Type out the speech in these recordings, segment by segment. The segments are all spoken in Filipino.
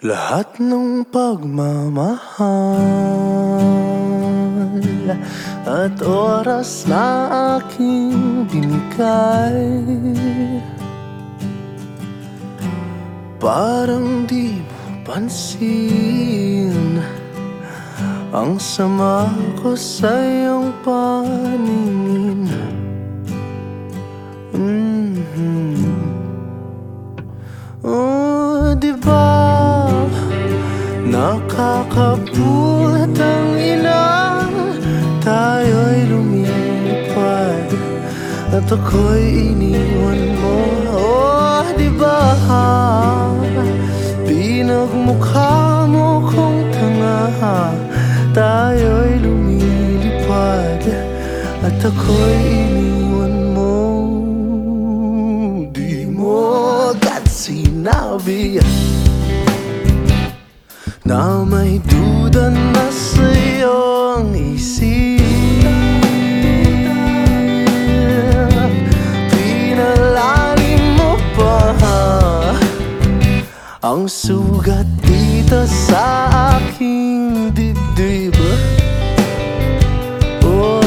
Lahat ng pagmamahal At oras na aking binigay. Parang di mo pansin Ang sama ko sa iyong paningin Nakakapulat ang ina Tayo'y lumipad At ako'y iniwan mo. Oh, di ba Pinagmukha mo kong tanga Tayo'y lumilipad At ako'y iniwan mo. Di mo agad sinabi. Na duda na sa'yo ang isip. Pinalalim mo pa Ang sugat dito sa aking dibdib. Oh,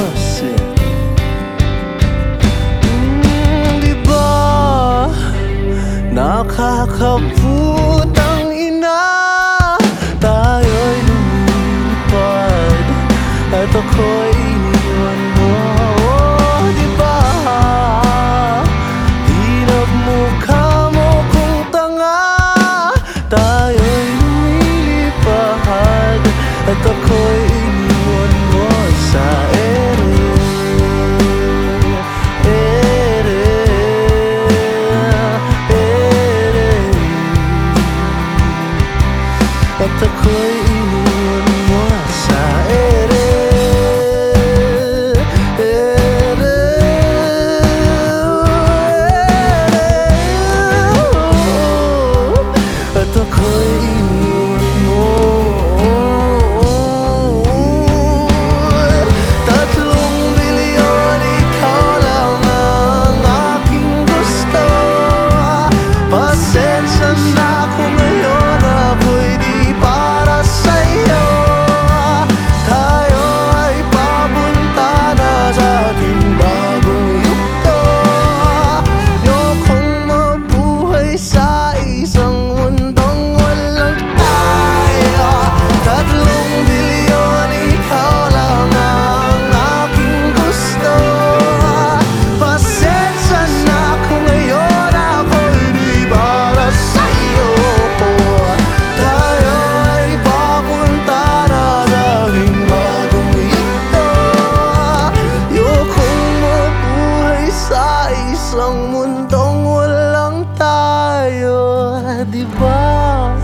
Di ba?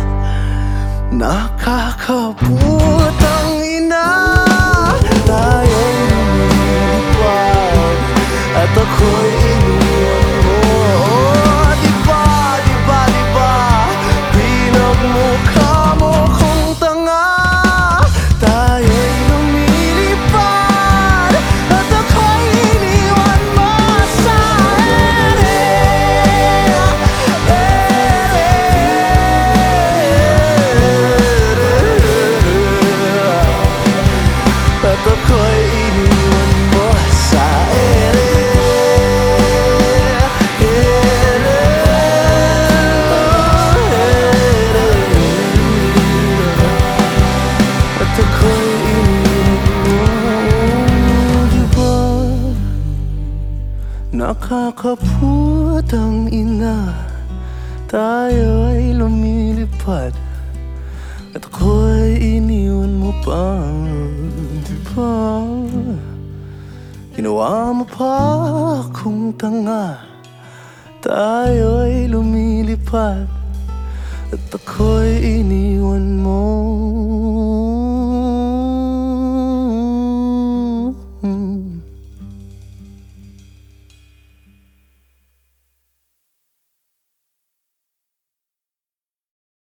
Nakakaputang ina Tayo'y lumilipad At ako'y Nakakaputang ina Tayo ay lumilipad At ako'y iniwan mo pa Di ba? Ginawa mo pa akong tanga Tayo ay lumilipad At ako'y iniwan mo